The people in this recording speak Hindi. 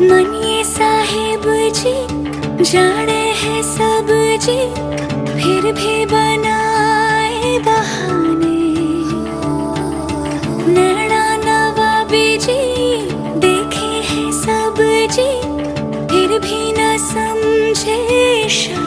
मनी साहेब जी, जाने हैं सब जी, फिर भी बनाए बहाने। नैना नवाबी जी, देखे हैं सब जी, फिर भी न समझे इशारे